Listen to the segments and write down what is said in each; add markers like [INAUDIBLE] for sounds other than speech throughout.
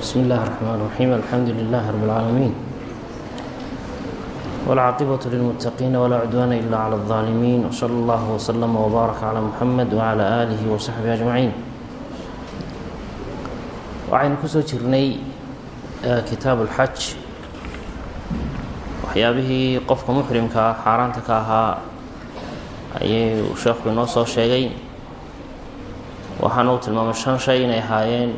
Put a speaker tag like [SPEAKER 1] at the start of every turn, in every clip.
[SPEAKER 1] بسم الله الرحمن الرحيم الحمد لله رب العالمين والعاقبة للمتقين ولا عدوان إلا على الظالمين وصلى الله وسلم وبارك على محمد وعلى آله وصحبه أجمعين waxaynu kusoo jirnay kitaab ulxaj waxyaabihii qofka muxrimkaa xaaraanta ka ahaa ayay sheekhu inoo soo sheegay waxaana uu tilmaamay shan shay inay ahaayeen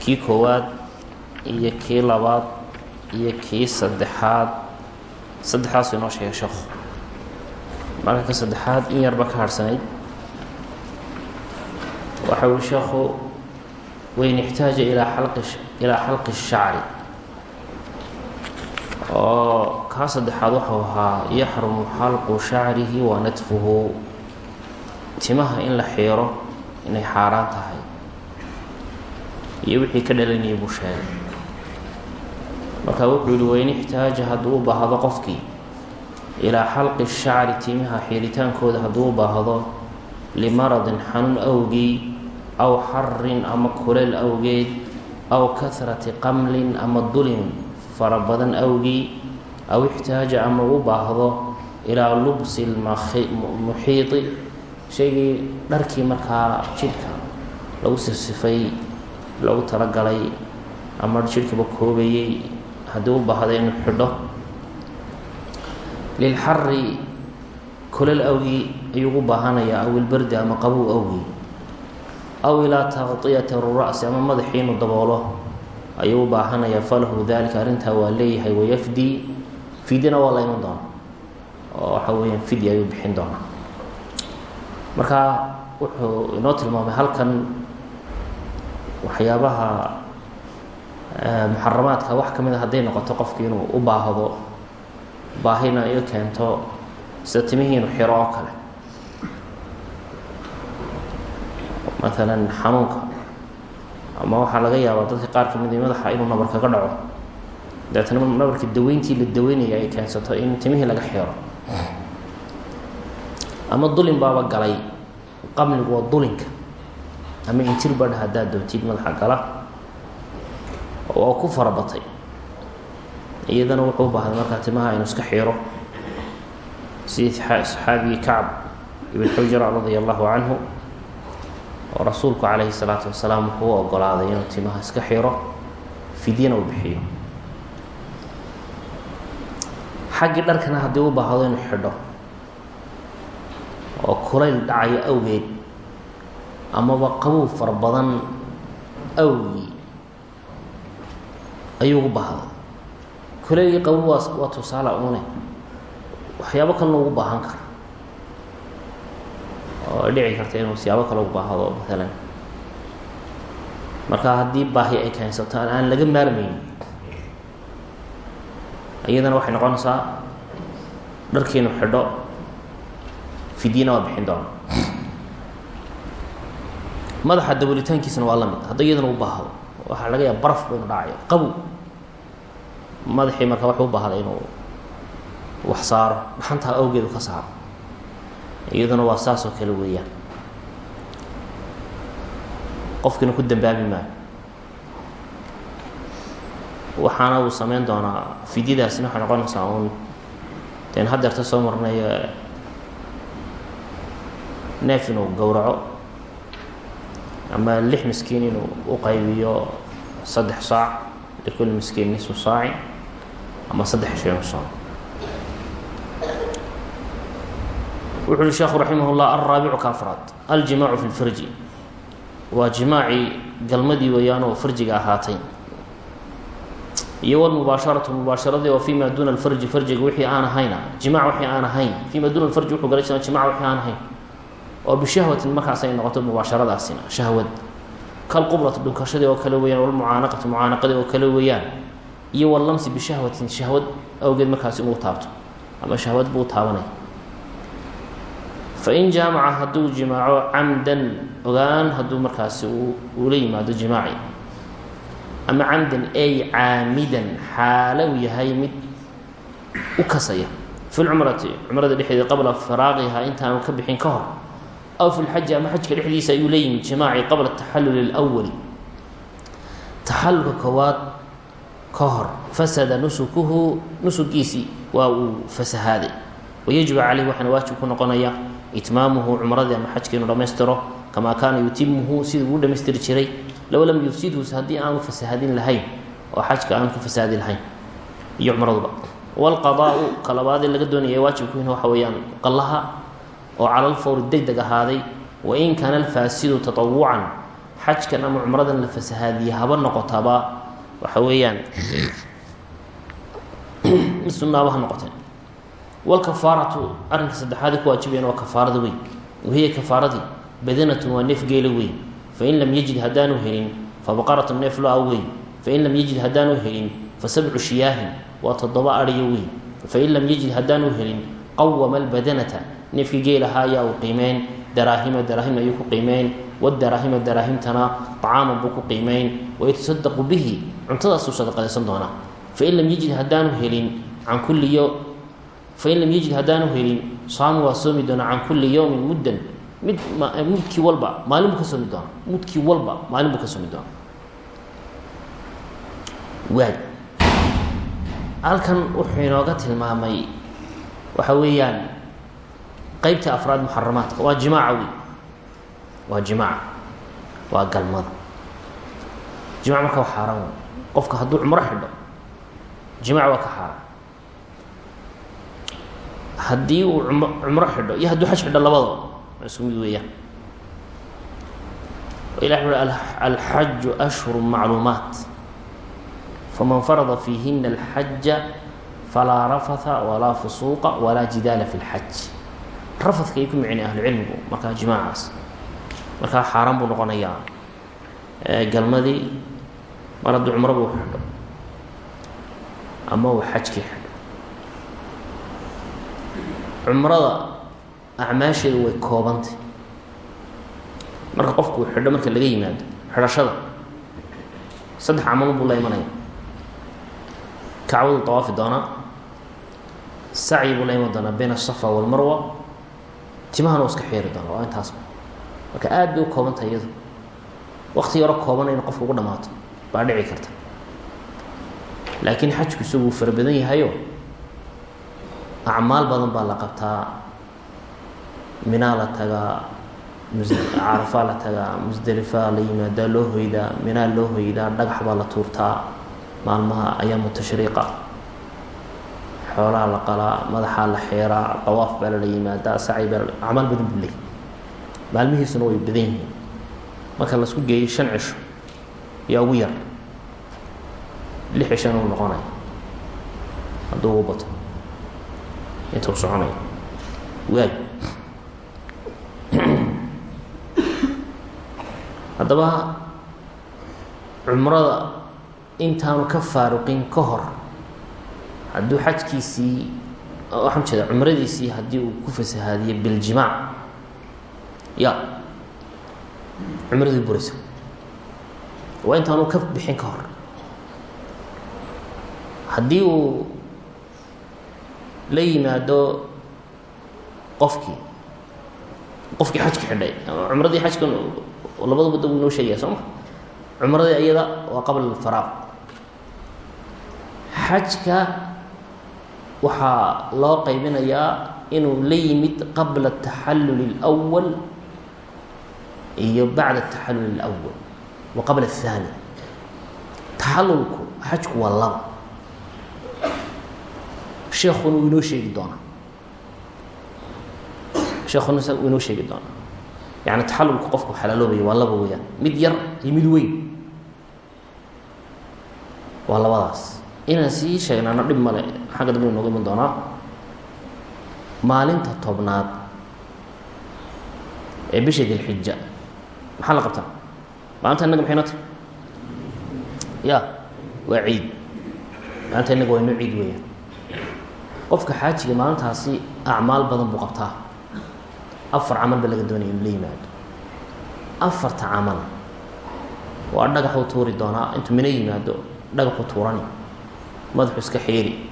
[SPEAKER 1] kii koowaad iyo kii labaad iyo kii saddexaad. Saddexdaasuu inoo sheegay sheekhu marka ka saddexaad in yarba ka harhsanayd waxa ui sheekhu wain ixtaaja ilaa xalqi ilaa xalqi shacri oo kaa saddexaad waxau ahaa yaxrumu xalqu shacrihi wa natfuhu timaha in la xiiro inay xaaraan tahay iyo wixii ka dhalanayay buu sheegay. Marka wuxuu yihi wain ixtaaja hadduu u baahdo qofkii ilaa xalqi shacri timaha xiiritaankooda hadduu u baahdo limaradin xanuun awgii aw xarin ama kuleel awgeed aw kahrati qamlin ama dulin fara badan awgii aw ixtaaja ama u baahdo ilaa lubsi muxiiti shaygii dharkii markaa jidhka lagu sirsifay lagu talagalay ama jidhkiiba koobayey haddii u baahdo inuu xidho. Lilxari kuleel awgii ayuu u baahanayaa aw ilbardi ama qabow awgii aw ilaa taqطiyati ra'si ama madaxii inuu daboolo. Ayuu u baahanayaa falahu dalika arrintaa waa leeyahay wayafdi fidina waa la iman doona oo waxa weeyaan fidi ayuu bixin doonaa. Marka wuxuu inoo tilmaamay halkan waxyaabaha muxaramaadka wax ka mid a hadday noqoto qofki inuu u baahdo baahina iyo keento sida timihii inuu xiro oo kale. Maalan xanuunka ama waxaa laga yaabaa dadka qaar ka mid madaxa inuu nabar kaga dhaco. Dabeetna nabarkii daweyntii la daweynaya ay keensato in timihii laga xiro. Ama dulin baaba galay qamligu waa dulinka ama injir badha haddaad doontid madaxa gala oo ku farabatay iyadana wuxuu u baahday markaa timaha inuu iska xiro sidii saxaabigii kacb ibn xujra radia allahu canhu oo rasuulku calayhi salaatu wasalaam wuxuu u ogolaaday inuu timaha iska xiro fidyana uu bixiyo. Xaggii dharkana haddii u baahdo inuu xidho oo kulayl dhacayo awgeed amaba qabow fara badan awgii ayuu ugu baahday. Kuleygii qabow waa tusaale une waxyaabo kalena ugu baahan kara. Oo ay dhici karta inuu siyaabo kale ugu baahdo maalan marka haddii baahi ay keensato aan laga maarmaynin iyadana waxay noqonaysaa dharkiinu xidho fidyana waa bixin doona madaxa dabolitaankiisana waa la mid. Hadda iyadana u baahdo. Waxaa laga yaaba baraf baynu dhacayo qabow. Madaxii marka wuxuu u baahday inuu wax saaro. Dhaxantaa awgeedu ka saaro? Iyaduna waa saas kale weeyaan. Qofkina ku dambaabi maayo. Waxaana uu sameyn doonaa fidyadaasina waxay noqonaysaa uun. Den hadeerta soo marnayo neef inuu gowraco ama lix miskiin inuu u qaybiyo saddex saac likulli miskiin nisfu saaci ama saddex shaynu saac. Wuxu uhi sheekhu raximah alraabicu ka afraad aljimaacu fi lfarji waa jimaacii galmadii weeyaanoo farjiga ahaatay. Iyo wlmubaasharatu mubaasharadii oo fi ma duuna alfarji farjiga wixii aan ahayna jimac wixii aan ahayn fi ma duuna alfarji wuxuu gala jira jimac wixii aan ahayn oo bishahwatin markaas ay noqoto mubaasharadaasina shahwad. Kalqublati dhunkashadii oo kale weeyaan walmucaanaqati mucaanaqadii oo kale weeyaan iyo wallamsi bishahwatin shahwad awgeed markaasi inuu taabto ama shahwad buu taabanay. Fain jaamaca hadduu jimaaco camdan ogaan hadduu markaasi uula yimaado jimaaci. Ama camdan ay caamidan xaalo uu yahay mid u kasaya. Fi lcumrati cumrada dhexdeeda qabla firaaqiha intaanu ka bixin ka hor aw fi lxaji ama xajka dhexdiisa ayuu la yimid jimaaci qabla taxalluli اlwali taxallulka koowaad ka hor fasada nusukuhu nusugiisii waa uu fasahaaday. Wayajibu caleyh waxaana waajib ku noqonaya itmaamuhu cumradii ama xajka inuu dhammaystiro kamaa kaana yutimuhu sidii uu dhamaystiri jiray. Low lam yufsidhu haddii aanu fasahadin lahayn oo xajka aanu ku fasaadi lahayn iyo cumraduba. Wlqadaau ka labaadee laga doonaya waajibkuin waxa weeyaan qallaha oo calal fawri deg deg ahaaday wain kaana alfaasidu taawucan xajkan ama cumradan la fasahaadiye haba noqotaba waxa weeyaan. [CLEARS THROAT] Mid sunaaba ha arrinka saddexaad ku waajibayan waa kafaarada weyn. Wahiya kafaaradii badanatun waa neef geela weyn. Fain lam yajid haddaanu helin fabaqaratu neef lo'a weyn. Fain lam yajid haddaanu helin fasabcu shiyaahin waa toddoba ariyo weyn. Fain lam yajid haddaanu helin qawama albadanata neefkii geelahaa ayaa uu qiimeyn. Daraahima daraahim ayuu ku qiimeyn. Wadaraahima daraahimtana acaaman buu ku qiimeyn. Wayatasadaqu bihi cuntadaasuu sadaqadaysan doonaa. Fain lam yajid haddaanu helin can kulli yo fain lam yajid haddaanu helin saamu waa soomi doonaa can kulli yowmin muddan. Mid mudkii walba maalin buu ka soomi doonaa. Mudkii walba maalin buu ka soomi doonaa. Waay halkan wuxuu inooga tilmaamay waxa weeyaan qeybta afraad muxaramaadka. Waa jimaaca wey waa jimaaca waa galmada jimac marka waa xaaraan wey qofka hadduu cumro xidho jimac waa ka xaaraan haddii uu um cumro xidho iyo hadduu xaj xidho labadaba waa isku mid weeyaan. Ilah ui alxaju ashhuru macluumaat. Faman farada fiihina alxaja falaa rafatha walaa fusuuqa walaa jidaala fi lxaj rafadka ay ku micnay ahlucilmigu markaa jimaacaas. Markaa xaaraan buu noqonayaa. Galmadii mar hadduu cumro buu xidho. Ama uu xajkii xidho. Cumrada acmaasheedu way koobantay. Marka qofku xidho marka laga yimaado xidhashada. Saddex camal buu la imanaya. Kacbadu dawaafi doonaa. Sacyi buu la iman doonaa bayna asafa walmarwa timahana uu iska xiiri doonaa waa intaasba marka aad bay u koobantahay iyadu. Wakti yaro koobana in qofka ugu dhamaato baa dhici karta. Laakiin xajku isagu fara badan yahayo acmaal badan baa la qabtaa. Minaa la tagaa carafaa la tagaa musdelifaa la yimaadaa loo hoydaa minaa loo hoydaa dhagax baa la tuurtaa. Maalmaha ayaamu tashriiqa xoolaha la qalaa madaxaa la xeeraa dawaaf baa lala yimaadaa saci baa acmaal badan buu leeyay maalmihiisuna way badan yihiin. Marka la isku geeyo shan cisho yaa ugu yar. Lix cishona uu noqonaya hadduu ugu bato. Inta u waay. [CLEARS THROAT] Haddaba cumrada intaanu ka faaruqin ka hor hadduu xajkiisii waxaan cumradiisii haddii uu ku fasahaadiyo biljimaac. Ya cumradii buraysa. Waa intaanu ka bixin ka hor. Haddii uu la yimaado qofkii qofkii xajka xidhay cumradii xajka labada badda wuu noo sheegaya soo ma? Cumradii iyada waa qabla alfaraaq. Xajka waxaa loo qaybinayaa inuu la yimid qabla ataxallul اlأwal iyo bacda ataxallul اlأwal wa qabla الثaani taxallulku xajku waa laba sheekuna wuu inoo sheegi doonaa sheekuna wuu inoo sheegi doonaa yani taxallulka qofku xalaaloobaya waa laba weeyaan mid yar iyo mid weyn waa labadaas inaan sii sheegnaano dhib male xagga dambe nooga iman doonaa? Maalinta tobnaad ee bisha dilxija maxaa la qabtaa? Maalinta innaga maxay noo tahay ya waa ciid. Maalinta innaga waa inoo ciid weeyaan. Qofka xaajiga maalintaasi acmaal badan buu qabtaa. Afar camal ba laga doonaya in la yimaado. Afarta camal. Waa dhagaxuu tuuri doonaa. Intuu mina yimaado dhagaxuu tuurani madaxu iska xiiri.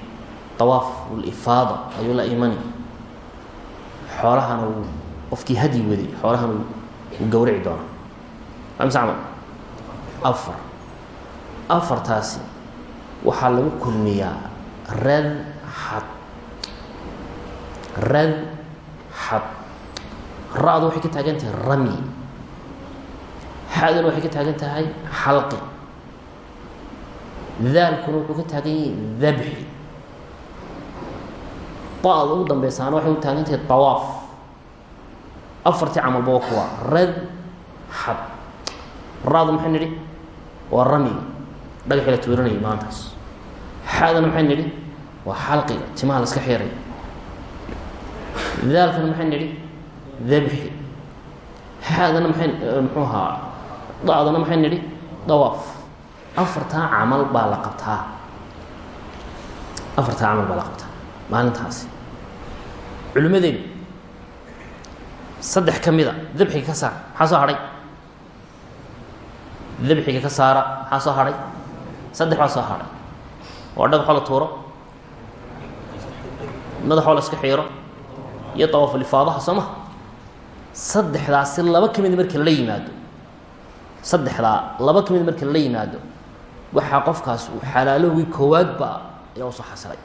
[SPEAKER 1] Dawaaf lifaada ayuu la imani xoolahana uu qofkii hadyi waday xoolahana uu gawrici doonaa. Amse camal afar. Afartaasi waxaa lagu kulmiyaa rad xad rad xad ra-du ka taagan tahay rami. Xaduna ka taagan tahay daalkuna wuxuu ka taagan yahay dabxi da-da ugu dambeysaana waxay u taagan tahay dawaaf afartii camalba waa kuwa. Rad xad ra-du maxay nidhi? Waa ramiga dhagaxii la tuuranayay maantaas. Xadana maxay nidhi? Waa xalqiga timaha la iska xiray. Daalkana maxay nidhi? Dabxi xaadana maxay muxuu ahaa. Da-dana maxay nidhi? Dawaaf afartaa camal baa la qabtaa. Afartaa camal baa la qabtaa. Maalintaasi. Culimmadeenu saddex ka mida dabxiga ka saar maxaa soo hadhay? Dabxiga ka saara maxaa soo hadhay? Saddex baa soo hadhay. Waa dhagaxoo la tuuro. Madaxoo la iska xiiro. Iyo dawaafalifaadaha soo maha saddexdaasi laba ka mid marka lala yimaado. Saddexdaa laba ka mid marka lala yimaado waxaa qofkaas uu xalaalowgii koowaadba ayaa u soo xasilay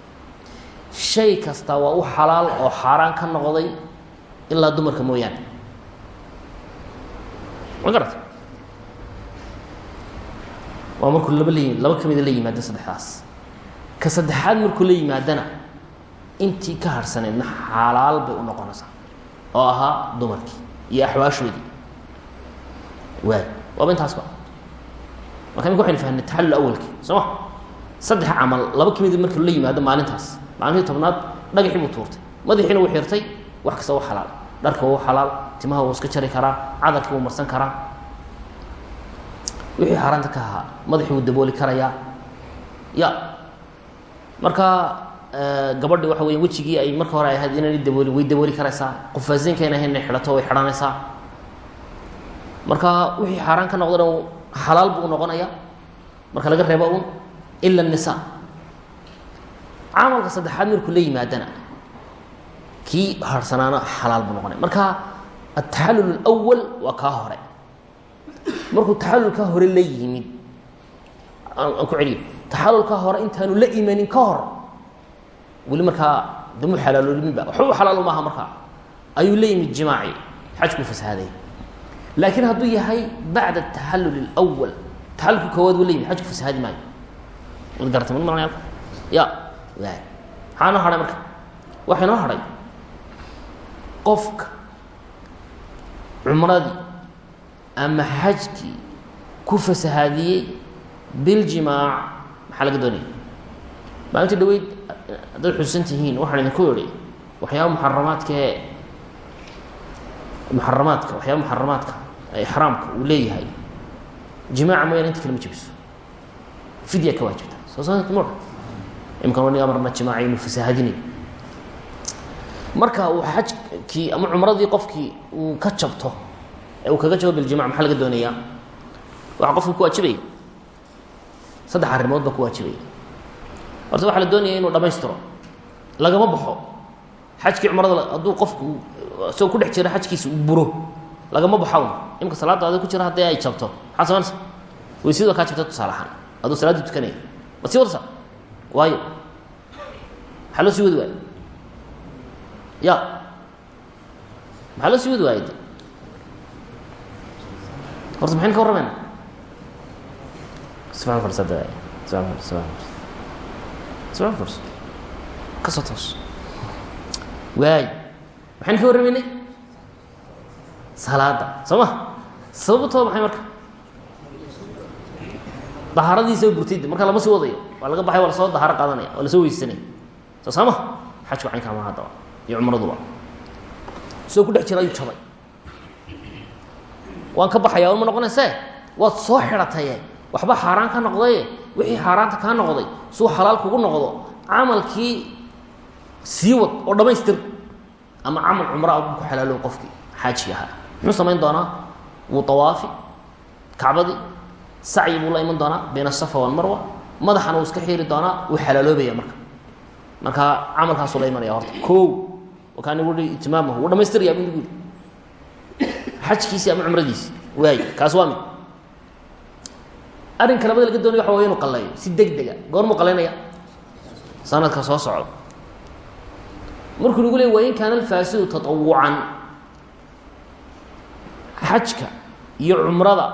[SPEAKER 1] shay kasta waa u xalaal oo xaaraan ka noqday ilaa dumarka mooyaane. Ma garata waa markuu laba la laba ka mida la yimaado saddexdaas. Ka saddexaad markuu la yimaadana intii ka harhsaneydna xalaal bay u noqonaysaa oo ahaa dumarkii iyo axwaashoodii waay. Waaba intaasba marka imika waxaynu fahnay taxallul awalkii soo? Ma saddex camal laba ka mid markii la yimaado maalintaas. Maalintii tobnaad dhagaxii buu tuurtay. Madaxiina wuu xirtay wax kasta u xalaal. Dharka wuu xalaal timaha wuu iska jari karaa cadarkii wuu marsan karaa. Wixii xaaraanta ka ahaa madaxii wuu dabooli karayaa. Ya. Marka gabadhi waxa weya wejigii ay marka hore ay ahayd inaan dabooli way dabooli karaysaa. Qufaasinkayn ahayn inay xidhato way xidhanaysaa. Marka wixii xaaraan ka noqdana xalaal buu noqonaya marka laga reebo un ila nisa camalka saddexaad markuu la yimaadana kii harhsanaana xalaal buu noqonaya. Marka ataxallul اlأwal waa kaa hore. Markuu taxallulkaa hore la yimid aan ku celiyo taxallulkaa hore intaanu la imanin ka hor weli markaa damu xalaalooliminba waxba u maaha markaa. Ayuu la yimid jimaaci xajkuu fasaaday laakiin hadduu yahay bacda ataxallul اlأwal taxallulka koowaad la yimid xajku fasahaadi maayo. Ma malaya ya maxaa noo hadhay marka? Waxaa noo hadhay qofka cumradii ama xajkii ku fasahaadiyey biljimaac maxaa laga doonaya maalintii dhaweyd haddaad xusuusan tihiin waxaan idinku idhi waxyaaba muxaramaadkae muxaramaadka waxyaaba muxaramaadka ixraamka uu leeyahay. Jimaaca mooyaane inta kale ma jebiso. Fidya ka waajibta soo saama imkan waniga marna jimaaca inuu fasaahadinayo marka uu xajkii ama cumradii qofkii uu ka jabto ee uu kaga jabo biljimac maxaa laga doonayaa? Waxaa qofka ku waajibaya saddex arrimood baa ku waajibaya horta waxaa la doonaya inuu dhamaystiro. Lagama baxo. Xajkii cumrada hadduu qofku isagoo ku dhex jira xajkiisa uu buro lagama baxawn imika salaadda adig ku jira haddii ay jabto. Maxaa samaynaysa? Weysyadu waa kaa jabta tusaale ahaan aduu salaadii tukanaya ma sii wadasa waayo. Maxaa loo sii wadi waayo ya. Maxaa loo sii wadi waayey? De horta maxaynu ka warramayna sifican farsada sifican fars sifican fars. Sifican fars. Ka soo toos. Waay. Maxaynu ka warramaynay salaada soo ma? Sababtoo maxay marka. Dahaaradiisa burtay de marka lama sii wadayo waa laga baxay waa la soo dahaaro qaadanaya waa la soo weysanaya soo saama? Xajku caynkaa maha haddaba iyo cumraduba soo ku dhex jira ayuu jabay. Waan ka baxaya ma noqonayse waad soo xidhataye waxba xaaraan ka noqdaye wixii xaaraanta kaa noqday suu xalaal kugu noqdo. Camalkii sii wad oo dhammaystir. Ama camal cumraa ku xalaalow qofkii xaajiga ahaa muxuu samayn doonaa wuu awaafi kacbadii sacyi buu la iman doonaa bayna asafa walmarwa madaxana wuu iska xiiri doonaa wuu xalaaloobaya marka. Marka camalkaasuu la imanaya horta. O wakaan igu i itimaamahu wuu dhamaystiraya bu igu yidhi xajkiisii ama cumradiisi waay kaas waa mid. Arrinka labada laga doonaya waxa way inu qaleeyo si deg dega goormuu qalaynaya sanadka soo socdo. Markuu nagu leey kaana alfaasidu taطawucan xajka iyo cumrada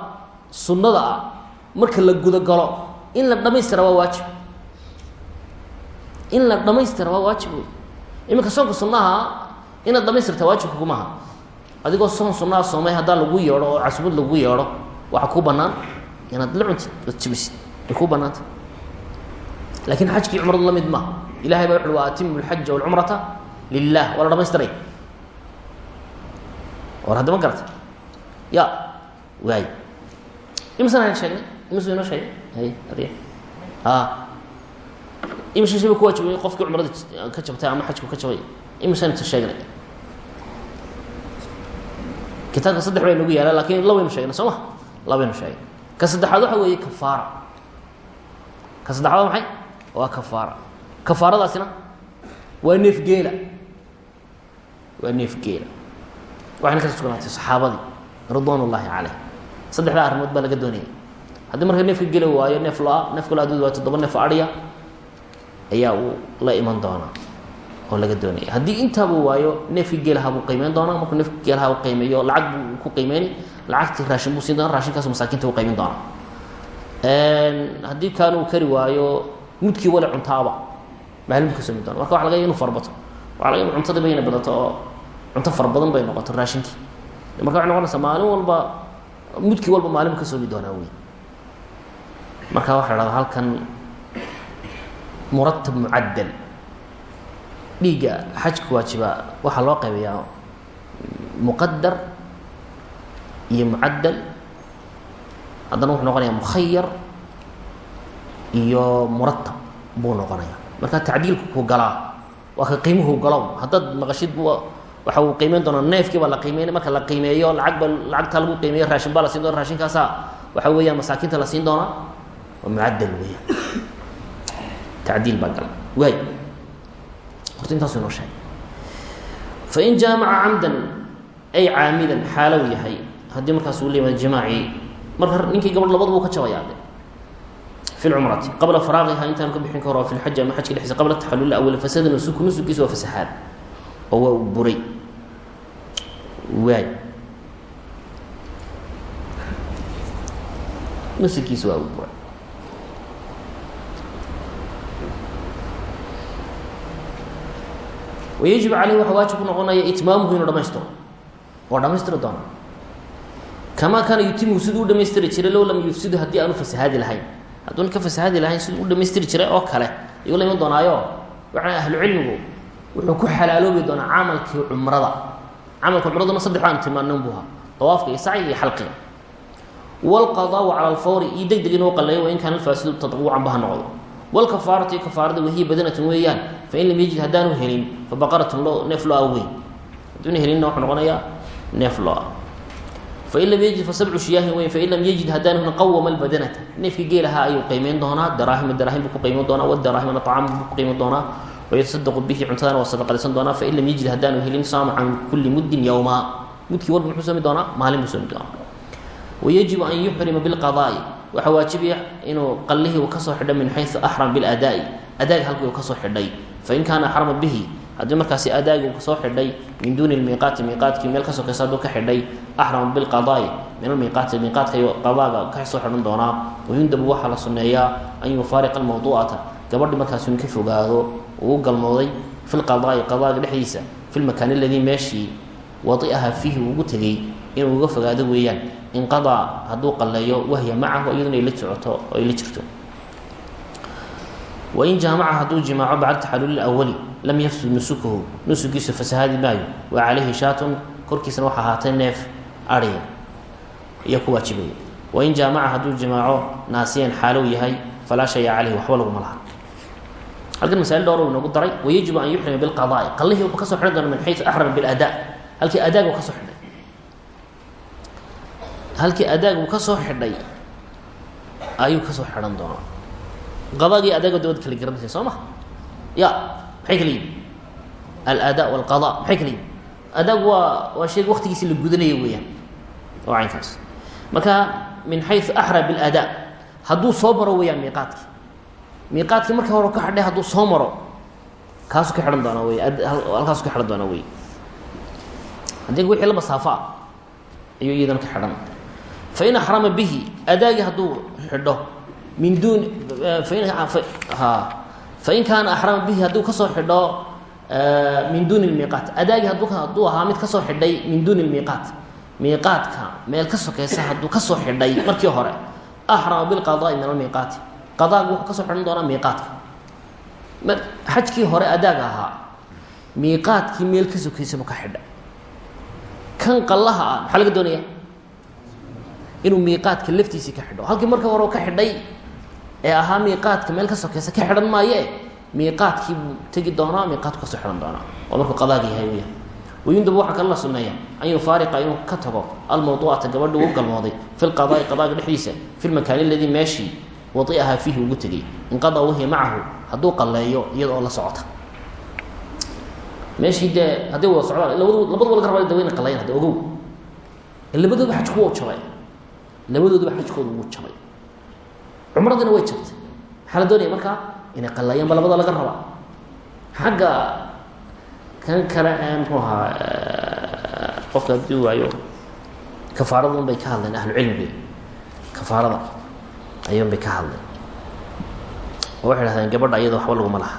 [SPEAKER 1] sunnada ah marka la gudagalo in la dhamaystira waa waajib. In la dhamaystira waa waajib wey iminka soonka sunnaha inaad dhamaystirta waajibka kumaha adigoo soon sunnaha soomay haddaa lagu yeedho oo casbud lagu yeedho waxaa kuu banaan inaad la cuntid ood jibisid way kuu laakiin xajkii cumradu la mid maaha ilahay baa wuxu wa atimu lxaja walcumrata lilah waa la dhamaystiray war hadda ma garata ya waay imisan hayn sheegnay imisu inoo sheegay hay adiga a imise shayba ku waajibay qofkii cumrada ka jabtay ama xajku ka jabay imisan ta sheegnay kitaabka saddex bay nagu yaalla laakiin labaynu sheegnay soo ma labaynu sheegnay ka saddexaad waxa weeye kafaara ka saddexaad maxay waa kafaara kafaaradaasina waa neef geela waa neef geela waxayna ka sugnaatay saxaabadii ridwan ullaahi caleyh saddexdaa baa laga doonayay. Haddii marka neefka geli waayo neef lo'a neefka lo adud waa toddoba neef adhiya ayaa uu la iman doonaa oo laga doonaya haddii intaaba waayo neefkii geelaha buu qiimeyn doonaa. Markuu neefki geelaha u qiimeeyo lacag buu ku qiimeyni lacagtii raashin buu siin doona raashinkaasu masaakiinta u qiimin doonaa. Haddii kaanuu kari waayo mudkii wale cuntaaba maalin buu ka soomi doona marka waxa laga inu farabato waxa laga inu cuntadii bayna badato oo cunto fara bay noqoto raashinkii marka waxay noqonaysaa maalin walba mudkii walba maalin ka soomi doonaa wey marka waxa la halkan muratab mucaddal. Dhiigga xajka waajiba waxaa loo qaybayaa muqadar iyo mucaddal. Haddana wuxuu noqonayaa mukhayar iyo muratab buu noqonaya marka tacdiilku ku galaa waa ka qiimuhu galow. Haddaad maqashid waxa uu qiimeyn doonaa neefkii baa la qiimeynay marka la qiimeeyo lacag ba lacagtaa lagu qiimeeyo raashin baa la siin doona raashinkaasaa waxa weeyaan masaakiinta la siin doonaa waa mucaddal weeyaan. Tacdiil baa gala waay. Horta intaasu inoo sheegay. Fain jaamaca camdan ay caamidan xaalow yahay haddii markaas uu la yimaado jimaacii marka ninkii gabadh labadaba u ka jabayaa de fi lcumrati qabla faraaqiha intaanu ka bixin ka hor fi lxaji ama xajka dhexdiisa qabla taxalul awal fasada nusuku nusukiisa waa fasaxaad oo waa uu buray. Waay. Nusukiisa waa uu buray. Wayajib caleyh waxaa waajib ku noqonaya itmaamuhu inuu dhamaystiro waa dhamaystiri doona kamaa kaana yutimuhu siduu u dhamaystiri jiray low lam yufsidu haddii aanu fasahaadi lahayn. Hadduuna ka fasahaadi lahayn siduu u dhamaystiri jiray oo kale ayuu la iman doonaayo. Waxaa ahlucilmigu wuxuu ku xalaaloobi doonaa camalkii cumrada. Camalka cumraduna saddex aan tilmaanin buu ahaa. Dawaafka iyo sacyiga iyo xalqiga waalqadaau cala alfawri iyo deg deg inuu qaleeyo wain kaana alfaasidu tatawucan ba ha noqdo. Wlkafaaratu iyo kafaarada wahiya badanatun weeyaan fain lam yajid haddaanu helin fabaqaratun lo neef lo'a weyn. Hadduuna helinna wuxuu noqonayaa neef lo'a fain lam yajid fasabcu shiyaahin weyn fain lam yajid haddaanu helin qawama albadanata. Neefkii geelahaa ayuu qiimeyn doonaa daraahima daraahim buu ku qiimeyn doonaa wadaraahimana acaam buu ku qiimeyn doonaa wayatasadaqu bihi cuntadana waa sadaqadaysan doonaa fain lam yajid haddaanu helin saama can kulli muddin yowma mudkii walba muxuu soomi doonaa maalin buu soomi doonaa wayajibu an yuxrima bilqadaai waxaa waajibaya inuu qalihii uu ka soo xidhay min xayu axram biladaa'i adaagi halkii uu ka soo xidhay fain kaana axrama bihi haddii markaasi adaagi uu ka soo xidhay min duuni lmiiqaati miiqaatkii meel ka sokaysa hadduu ka xidhay axrama bilqadaai min almiiqaati miiqaadka iyo qadaaga ka soo xidhan doonaa wayundabu waxaa la sunneeyaa an yufaariqa almawduucata gabadhi markaas inu ka fogaado uu galmooday fi lqadaai dhexdiisa fi aladii meeshii wadi'aha fiihi ugu tegey inuu uga fogaado weeyaan inqadaa hadduu qalleeyo wahya macahu iyaduna ay la socoto oo la jirto. Wain jaamaca hadduu jimaaco bacda taxaluli awali lam yafsud nusukuhu nusugiisu fasahaadi maayo wa calayhi shaatun korkiisana waxa ahaatay neef ariya iyo ku waajibaya wain jaamaca hadduu jimaaco naasiyan xaalow yahay falaa shaya caleyhi waxba laguma laha halkan masail dhowr uu inoogu daray wayajibu an yuxrima bilqadaai qallihii wuxuu ka soo xidhan doona min xayu axrama biladaa halkii adaag uu ka soo xidhay. Halkii adaag uu ka soo xidhay ayuu ka soo xidhan doonaa. Qadaagii adaaga dawad kala garanaysa soo ma? Ya maxay kala yihiin aladaa walqada maxay kala yihiin adaag waa waa sheeg la gudanaya weeyaan oo caynkaas. Marka min xayu axra biladaa hadduu soo maro weeyaan miiqaadkii miiqaadkii markii hore ka xidhay hadduu soo maro kaasuu ka xidhan doonaa wey halkaasuu ka xidhan doonaa wey haddii wixii la masaafo ayuu iyadana ka xidhan. Fain axrama bihi adaagii hadduu xidho min fain ha fain kaana axrama bihi hadduu ka soo xidho min duuni lmiiqaat adaagii hadduu ahaa mid ka soo xidhay min duuni lmiiqaat miiqaadka meel ka sokeysa hadduu ka soo xidhay markii hore. Axrama bilqadaai min almiiqaati qadaagu wuxuu ka soo xidhan doonaa miiqaadka. Xajkii hore adaaga ahaa miiqaadkii meel ka sokeysabuu ka xidhay kan qallaha ah maxaa laga doonaya inuu miiqaadka laftiisii ka xidho. Halkii marka hore ka xidhay ee ahaa miiqaadka meel ka sokeysa ka xidhan maaye? Miiqaadkii buu tegi doonaa miiqaadku ka soo xidhan doonaa. Waa markuu qadaaga yahay u yahay. Wayundab waxaa kale la sunneeya an yufaariqa inuu ka tago almawduucata gabadhi u galmooday fi lqadaai qadaaga dhexdiisa fi lmakaani aladii meeshii wadiahaa fiihi ugu tegey inqadaa wahiya macahu hadduu qalleeyo iyada oo la socota. Meeshii dee hadday wada socdaan labadu labaduba laga raba daweyna qalleeyan hadda ogow. Labadooda xajku wuu jabay. Labadooduba xajkooda wuu jabay. Cumradina way jabtay. Maxaa la doonaya markaa? Inay qalleeyaan ba labada laga rabaa. Xagga kan kale ee muxuu ahaa qofka haddii waayo kafaaradan bay ka hadleen ahlucilmiga kafaarada ayuun bay ka hadleen oo waxay dhahdeen gabadha iyada waxba laguma laha.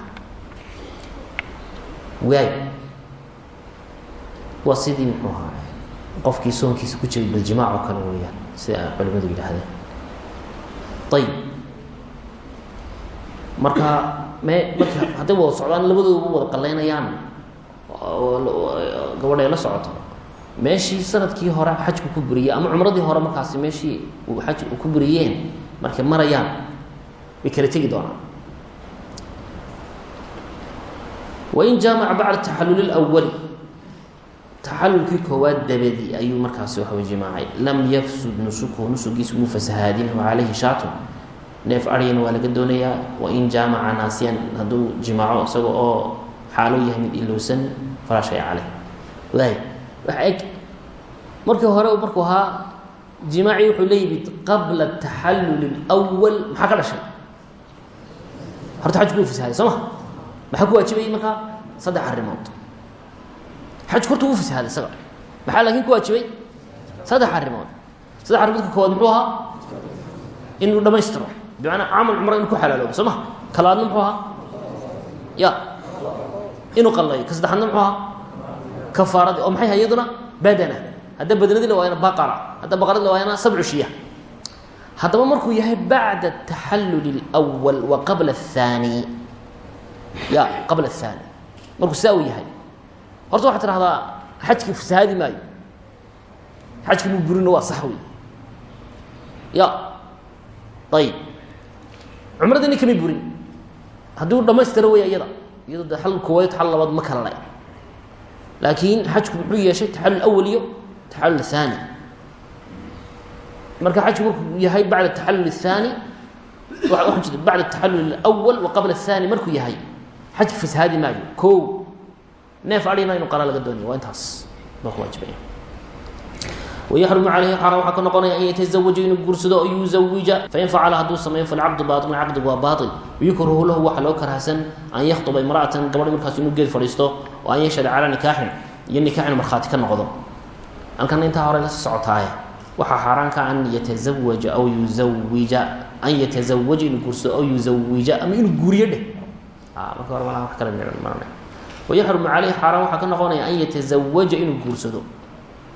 [SPEAKER 1] Waay. Waa sidii muxuu qofkii soonkiisa ku jiray biljimaac oo kale weeyaan sida culimadu yidhaahdeen. Ayib marka me marka hadday wada socdaan labadooduba wada qaleynayaan gabadha ay la socoto meeshii sannadkii hore xajku ku buriyey ama cumradii hore markaasi meeshii xaj ku buriyeen markay marayaan way kala tegi doonaan. Wain jaamaca bacda taxaluli اlأwali taxalulkii koowaad dabadii ayuu markaasi waxaw jimaacay lam yafsud nusukuhu nusugiisa muu fasahaadin wa calayhi shaatun. Neef aryana waa laga doonayaa wain jaamaca naasiyan hadduu jimaaco isaga oo xaalo yahay mid ilowsan falaa shay caleyh waay waxa eg. Markii hore markuu ahaa jimaaci wuxuu la yimid qabla taxallul اlأwal maxaa ka dhashay? Horta xajku wuu fasahaaday soo ma? Maxaa ku waajibayay markaa saddex arrimood? Xajku horta wuu fasahaaday isaga maxaa laakiin ku waajibay? Saddex arrimood. Saddex arrimoodka koowaad muxuu ahaa? Inuu dhamaystiro bimacnaa camal cumra inuu ku xalaaloobo soo ma? Kalaadna muxuu ahaa? Ya. Inuu qallayo ka saddexaadna muxuu ahaa? Kafaaradii oo maxay ha iyaduna? Badana hadda badanadii la waayana baqara hadda baqaradii la waayana sabcu shiya haddaba markuu yahay bacda taxallul اlأwal wa qabla الthaani ya qabla الthaani markuu saa uu yahay horta waxaa tidhahdaa xajkii fasahaadi maayo xajki muu burina waa sax wey ya ayib cumradini kamay burin haddii u dhamaystira wey iyada iyado de xal koowaad xal labaad ma kala le laakiin xajku muxuu yeeshay taxallul awal iyo taxallul haani marka xajku markuu yahay bacda taxallul الthaani waxa jira bacda taxallul اlأwal wa qabla الthaani markuu yahay xajki fasahaadi maayo ko neef adhina inu qalaa laga doonaya waa intaas baa ku waajibaya wayaxrumu calayhi xaaraan waxaa ka noqonaya an yatazawaja inuu guursado oo yuzawija fain facala hadduu sameeyo falcabdu baailun caqdigu waa baail wayukrahu lahu waxaa loo karahsan an yakhtuba imra'atan gabadh markaas inuu geed fadhiisto oo an yashhada calaa nikaaxin iyo nikaaxin markhaati ka noqdo halkan intaa hore la socotaaye waxaa xaaraanka an yatazawaja aw yuzawija an yatazawaja inuu guursado aw yuzawija ama inuu guuriyo dheh. Marka hore wax kale marana wayaxrumu calayhi xaaraan waxaa ka noqonaya an yatazawaja inuu guursado.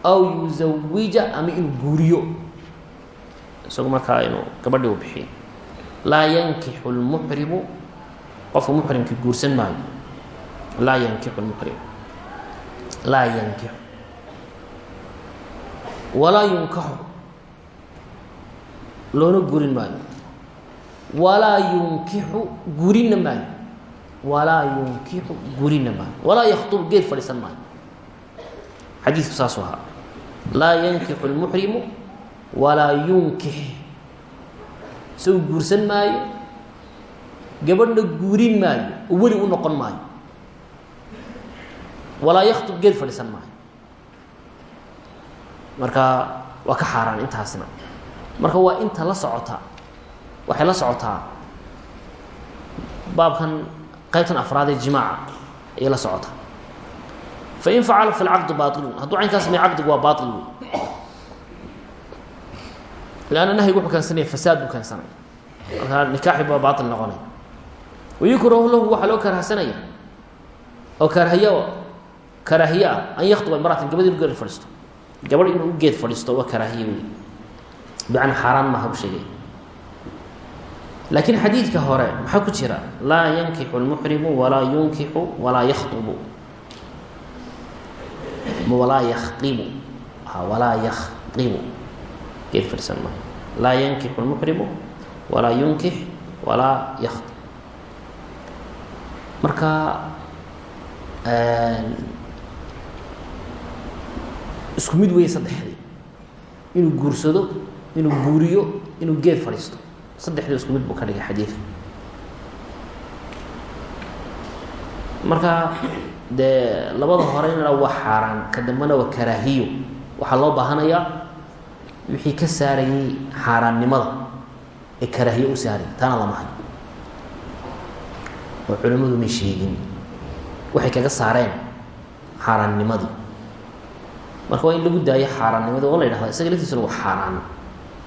[SPEAKER 1] Aw yuzawija ama inuu guuriyo isagu markaa inuu gabadhi u bixiyo. Laa yankixu lmuxrimu qofka muxrimka guursan maayo. Laa yankixu lmuxrim laa yankixu walaa yunkaxu. Loona gurin maayo. Walaa yunkixu gurinna maayo. Walaa yunkixu gurinna maayo. Walaa yakhtub geed fadhiisan maayo. Xadiidku saasuu ahaa laa yankixu lmuxrimu walaa yunkix isagu guursan maayo. Gabadhna guurin maayo. Oo weli u noqon maayo. Walaa yakhtub geed fadhiisan maayo marka waa ka xaaraan intaasna. Marka waa inta la socota. Waxay la socotaa baabkan qaybtan afraad ee jimaaca ayay la socotaa fain facala fi lcaqdi bailun hadduu caynkaa samey caqdigu waa bail wey lanna nahyigu wuxuu keensanaya fasaad buu keensanaya markaa nikaaxi baa bail noqonaya wayukrahu lahu waxaa loo karahsanaya. Oo karahyo karaahiye ah an yaktuba imratan gabadh inu geed fadhiisto gabadh inuu u geed fadhiisto waa karaahiye wey bimacnaa xaaraan maaha laakiin xadiidka hore maxaa ku jira? Laa yankixu lmuxrimu walaa yunkixu walaa yakhطubu walaa yakibu walaa yakibu geed fadhiisan maaha laa yankixu lmuxrimu walaa yunkix walaa yakطub marka isku mid weeye saddexdii inuu guursado inuu guuriyo inuu geed fadhiisto. Saddexdii isku mid buu ka dhigay xadiidka marka dee labada hore waa xaaraan ka dambena waa karaahiyo. Waxaa loo baahanayaa wixii ka saarayay xaaraannimada ee karaahiyo u saarayay taana lama hayo. Oo culimmadu may sheegin. Waxay kaga saareen xaaraannimadii marka waa in lagu daayo xaaraannimada oo la yidhahda isaga laftiisuna waa xaaraan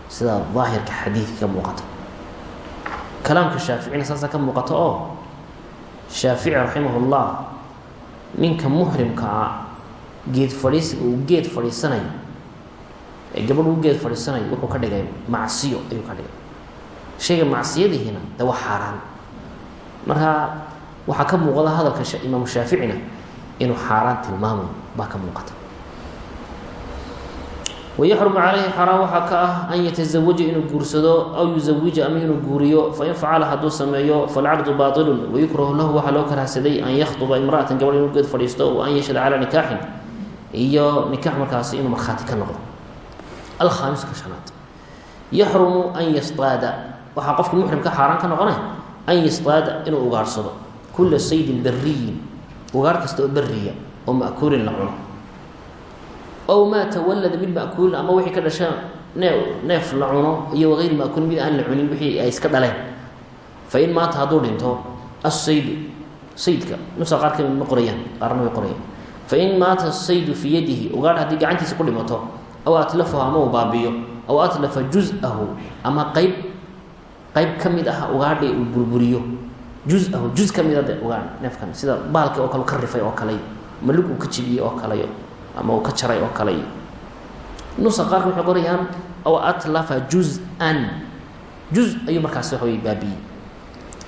[SPEAKER 1] sida daahirka xadiidka ka muuqata kalaamka shaaficina saasa ka muuqata oo shaafici raximahullah ninka muhrimka ah geed fadhiis uu geed fadhiisanayo ee gabadh uu geed fadhiisanayo wuxuu ka dhigay macsiyo ayuu ka dhigay. Shayga macsiyadihiina de xaaraan. Marka waxaa ka muuqda hadalka imaamu shaaficina inuu xaaraan tilmaamayo baa ka muuqata wayaxrumu calayhi xaaraan waxaa ka ah an yatazawaja inuu guursado aw yuzawija ama inuu guuriyo fain facala hadduu sameeyo falcaqdu baailun wayukrahu lahu waxaa loo karahsaday an yakhduba imra'atan gabadh inuu geed fadhiisto wa an yashhada calaa nikaaxin iyo nikax markaasi inuu markhaati ka noqdo alkhaamiska shanaad yaxrumu an yastaada waxaa qofka muxrimka xaaraan ka noqonay an yastaada inuu ugaarhsado kula saydin beriyin ugaar kasta oo beriya oo ma'kuulin la cuno ow maa tawallada mid ma'kuulin ama wixii ka dhasha nee neef la cuno iyo wagayri ma'kuulin mid aan la cunin wixii ay iska dhaleen fa in maata hadduu dhinto assaydu saydka nusa qaar ka mid ma qorayaan qaarna way qorayaan fa in maata asaydu fii yadihi ugaadha haddii gacantiisa ku dhimato aw atlafahu ama uu baabiyo aw atlafa juz-ahu ama qayb qayb ka mid ah ugaadhi uu burburiyo juzahu juz ka mida de ugaadh neefkan sida baalki oo kale ka rifay oo kale malug uu ka jibiyey oo kaleyo ama uu ka jaray oo kale nusa qaarka waxay qorayaan aw atlafa juz-an. Juz ayuu markaas waxa wey baabiyey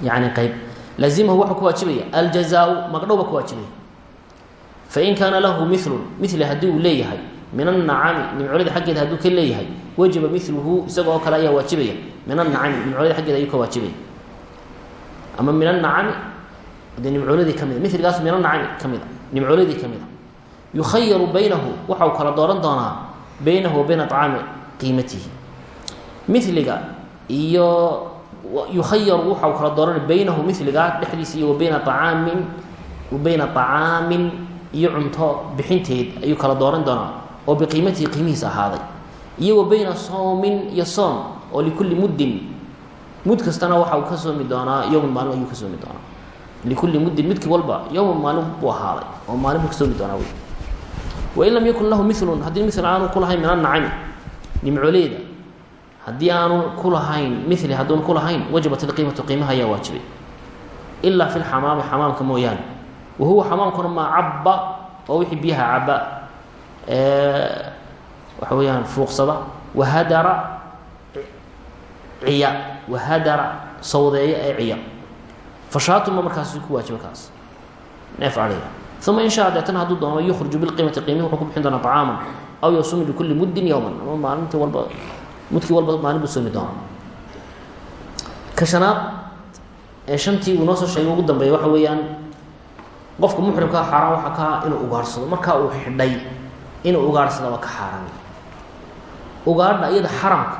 [SPEAKER 1] yacni qayb. Laazimahu waxuu ku waajibaya aljazaau magdhow ku waajibaya. Fain kaana lahu milun mili haddii uu leeyahay min annacami nimcolada xaggeeda hadduu ka leeyahay wajaba miluhu isaga kale ayaa waajibaya. Min annacami nimcolada xaggeeda ayuu ka waajibaya. Ama min annacami dee nimcooladii ka mida miligaas min annacami ka mida nimcooladii ka mida yukhayaru baynahu waxa uu kala dooran doonaa baynahu wa bayna acaami qiimatihi. Miliga iyo yukhayaru waxa uu kala dooranay baynahu miligaa dhexdiisa iyo bayna acaamin wa bayna acaamin iyo cunto bixinteed ayuu kala dooran doonaa oo biqiimatihi qiimihiisa ahaaday. Iyo wa bayna soomin iyo soom oo likulli muddin mud kastana waxa uu ka soomi doonaa yowman maalin ayuu ka soomi doonaa. Likulli muddin midki walba yowman maalin buu ahaaday oo maalin buu ka soomi doonaa wey wain lam yakun lahu milun haddii mil aanu ku lahayn min annacami nimcoleeda haddii aanu ku lahayn mili hadduun ku lahayn wajabat ilqiimatu qiimaha ayaa waajibay. ilaa fi lxamaami xamaamka mooyaane. wa huwa xamaamkuna maa cabba waa wixii biyaha caba waxa weeyaan fuuqsada. wahadara ciya wahadara sawdeeya ee ciya fashaatuma markaas ku waajiba kaas neef adhiga uma in shaa deetana hadduu doono yukriju bilqiimati qiimihi wuxuu ku bixin doonaa طacaaman aw yasuumu likulli muddin yowman ama maalintii walba mudkii walba maalin buu soomi doonaa ka shanaad ee shantii uu noo soo sheegay ugu dambeeya waxa weeyaan qofka muxrimkaa xaaraan waxaa ka ah inuu ugaarsado markaa uu xidhay inuu ugaarsada waa ka xaaraan ugaadha iyada xaramka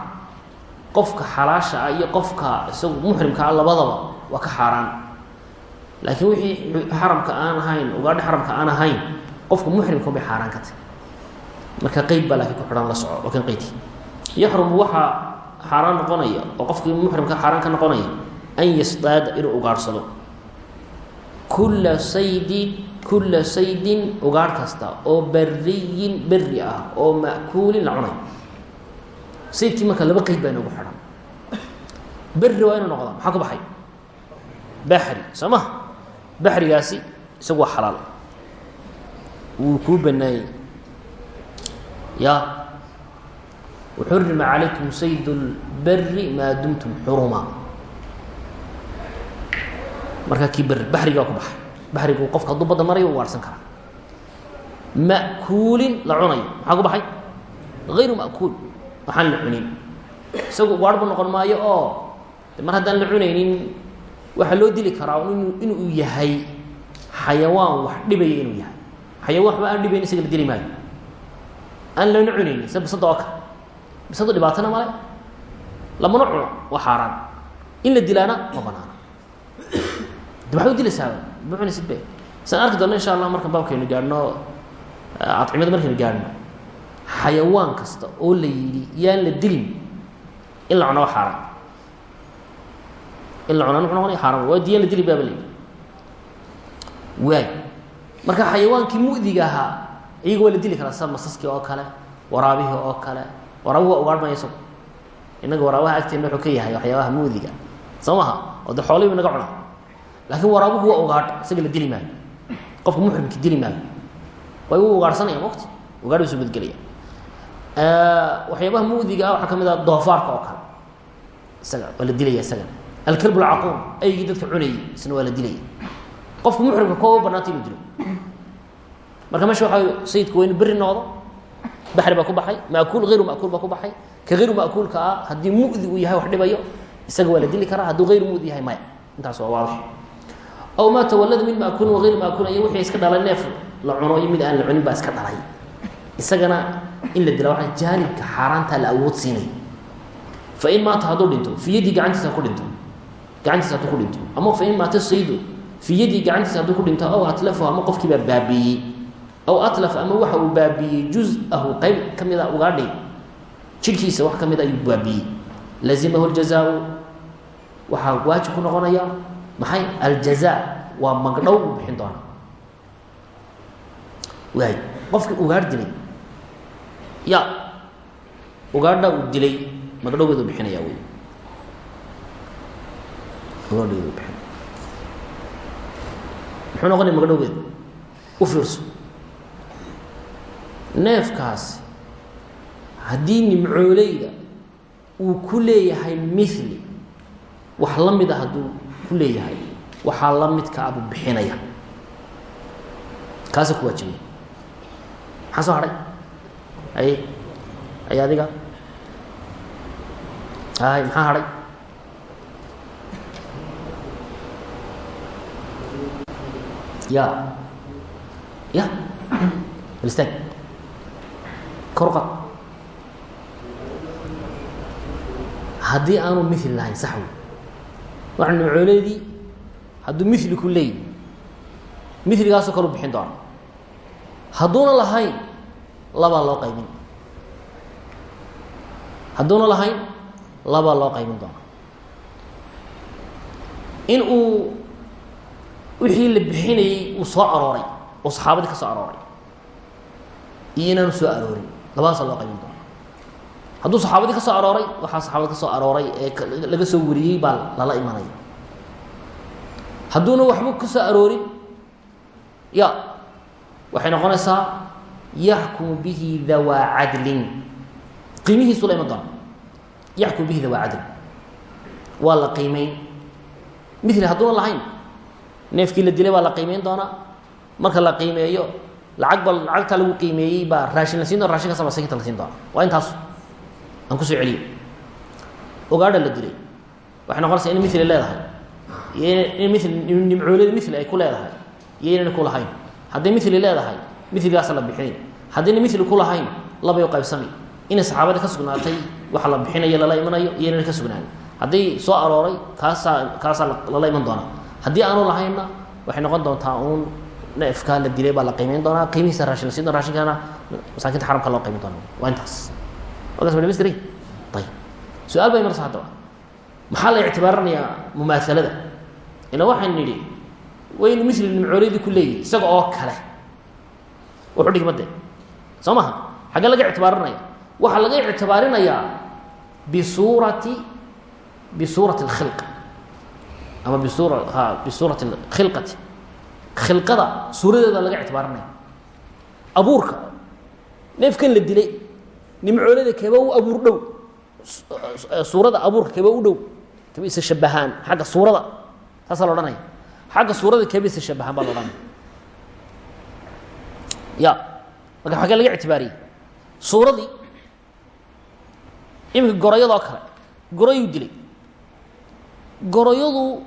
[SPEAKER 1] qofka xalaasha ah iyo qofka isagu muxrimka ah labadaba waa ka xaaraan laakiin wixii xaramka aan ahayn ugaadha xaramka aan ahayn qofka muxrimka bay xaaraan ka tahy marka qeyb baa laakiin ku xidhan la soco waa kan qeydki yaxrumu waxaa xaaraan noqonaya oo qofkii muxrimka xaaraan ka noqonaya an yasdaada inuu ugaadhsado kulla saydin kulla saydin ugaadh kasta oo bariyin beri ah oo ma'kuulin la cunay. Saydkii marka laba qeyd baa inoogu xidhan. Beri waa inuu noqdaa maxaa ku baxay? Baxri soo ma baxrigaasi isagu waa xalaal. Wuu kuu banaanyey ya waxurima calaykum sayd اlberi maa dumtum xuruma. Markaa kii beri baxrigaa ku baxay. Baxrigu qofka hadduu badda marayo u waarsan karaa. Ma'kuulin la cunayo. Maxaa ku baxay? غayru ma'kuul. Waxaan la cunin. Isagu ugaar bu noqon maayo oo mar haddaan la cunaynin waxaa loo dili karaa inu inuu yahay xayawaan wax dhibaya inuu yahay. Xayawaan waxba aan dhibayn isaga la dili maayo. Aan lana cunaynin sida bisada oo kale bisadu dhibaatana male lamana cuno waa xaaraan. In la dilaana ma banaana de waxay u dilaysaa ma cunaysid be saan arki doona insha allah markaan baabkaynu gaadhno adcimada markaynu gaadhno xayawaan kasta oo la yidhi yaan la dilin in la cuno waa xaaraan in la wuxuu noqonaya xaaraan waa diyaan la dili baaba yidhi waay. Marka xayawaankii mu'diga ahaa iyaga waa la dili karaa sida masaskii oo kale waraabihii oo kale. Waraabuhu waa ugaarh maya isagu. Innaga waraabaha agteena wuxuu ka yahay waxyaabaha mu'diga. Soo maha oo de xoolihii naga cunaa. Laakiin waraabuhu waa ugaadh isaga la dili maayo. Qofka muxrimka dili maayo. Way u ugaarhsanaya mogta ugaadh bay soo badgelaya waxyaabaha mu'diga ah waxaa ka mid ah doofaarka oo kale. Isaga waa la dilaya isagana alkalb alcaquum aygii dadka cunayay isna waa la dilaya qofka muxrimka kooba banaanta inuu dilo? Marka meesha waxaa sayidku waa inu beri noqdo baxri baa ku baxay maakuul hayru makuul baa ku baxay. Ka hayru makuulka ah haddii mudi uu yahay wax dhibayo isaga waa la dili karaa. Hadduu hayru mudi yahay maya. Intaas waa waadix. Aw maa tawalada min maakuulin wa hayru maakuul iyo wixii iska dhalay neef la cuno iyo mid aan la cunin baa iska dhalay. Isagana in la dila waxaa jaanibka xaaraantaa la awood siinay. Fain maata hadduu dhinto fi yadii gacantiisa ha ku dhinto gacantiisa hadduu ku dhinto. Ama fain maata saydo fi yadii gacantiisa hadduu ku dhinto aw atlafahu ama qofkii baa baabiiyey. Aw atlaf ama waxa uu baabiiyey juz-ahu qeyb ka mida ugaadhay jidhkiisa wax ka mid ayuu baabiiyey. Lazimahu ljazaau waxaa waajib ku noqonaya maxay? Aljaza waa magdhow buu bixin doonaa. Waay qofkii ugaadh dilay ya ugaadha uu dilay magdhowgeedu bixinaya wey muxuu noqonaya magdhowgeedu u fiirso neefkaasi haddii nimcooleyda uu ku leeyahay mili wax la mid a hadduu ku leeyahay waxaa la midka abuu bixinaya kaasa ku waajibay maxaa soo hadhay ay ay adiga ay maxaa hadhay ya. Ya. Alistaag korqa haddii aanu mili lahayn sax wey waxa nimcooleedii hadduu mili ku leeyi miligaasoo kale u bixin doona hadduuna lahayn labaa loo qaybin. Hadduuna lahayn labaa loo qaybin doona in uu wixii la bixinayey uu soo arooray oo saxaabadii ka soo arooray. Iyo inaanu soo aroorin labadaasa loo qaybin doona hadduu saxaabadii ka soo arooray waxaa saxaabada ka soo arooray ee laga soo wariyey baa lala imanaya. Hadduuna waxba ka soo aroorin ya waxay noqonaysaa yaxkumu bihi dawaa cadlin. Qiimihiisu la iman doona yaxkumu bihi dawaa cadlin. Waa la qiimeyn. Mili hadduuna lahayn neefkii la dilay baa la qiimeyn doonaa? Marka la qiimeeyo lacag ba lacagtaa lagu qiimeeyey baa raashin la siin doona rashinkaasa masakinta la siin doona waa intaas aan ku soo celiyo ogaadha la dilay. Waxay noqonaysaa ina mili leedahay. In mil nimcoolada mili ay ku leedahay. Iyo inayna ku lahayn. Hadday mili leedahay miligaasa la bixinay haddayna mili ku lahayn labay qaybsami. Inay saxaabada ka sugnaatay waxa la bixinayo lala imanayo iyo inayna ka sugnaanin. Hadday soo arooray kaasaa kaasaa lala iman doonaa haddii aanu lahaynna waxay noqon doontaa uun neefkaa la dilay baa la qiimeyn doonaa. Qiimihiisa raashin la siin masaakinta xaramka loo qiimin doona waa intaas. Markaas ma dhamaystiray ayib su'aal bay marsa haddaba maxaa la ictibaarinayaa mumaahalada ila waxaan nidhi waynu misli nimcooleydii ku leeyihi isaga oo kale. Wuxu dhigmadee soo maha? Xaggee laga ictibaarinaya. Waxaa laga ictibaarinayaa bisuurati bisuurati اlkhilqa ama bisura ha bisuurati khilqati. Khilqada suuradeeda laga ictibaarinaya abuurka. Neefkan la dilay. Nimcoolada keeba u abuur dhow. Suurada abuurka keeba u dhow. Keeba isa shabahaan xagga suurada. Taasaa la odhanaya. Xagga suurada keeba isa shabahaan baa la odhanaya. Ya. Marka xaggee laga ictibaariyey suuradii. Iminka goroyadoo kale. Goroyuu dilay. Goroyadu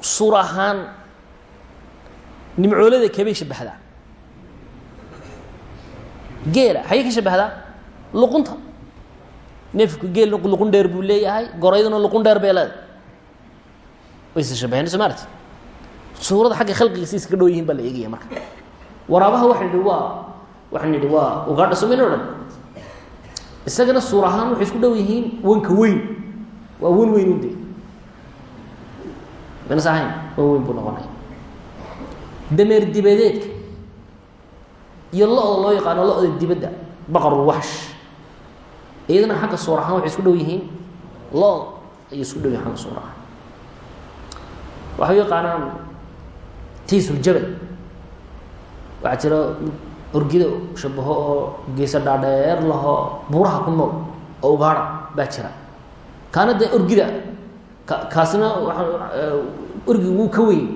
[SPEAKER 1] suur ahaan nimcoolada keebay shabahdaa. Geela xagee ka shabahdaa? Luqunta. Neefku geel luqun dheer buu leeyahay goroyduna luqun dheer bay leedahay. Wayse shabaheen soo maarti suurada xagga khalqigiisa iskaga dhow yihiin baa la eegaya marka. Waraabaha waxaa nidhi waa waxaan nidhi waa ugaadha somayna o dhan isagana suur ahaan waxay isku dhow yihiin wanka weyn waa wan weyn un de maynas ahayn wan weyn buu noqonaya dameer dibadeedka iyo lo-da loo yaqaano lo-da dibadda. Baqarulwaxsh iyadana xagga suur ahaan waxay isku dhow yihiin. Lo ayay isku dhow yihiin xagga suur ahaan waxay u yaqaanaan tiisuljabal waxaa jira orgida shabaho oo geesa dhaadheer lahoo buuraha ku nool. Oo ugaadha baa jira. Kaana dee orgida kaasina waa orgig wuu ka weyn.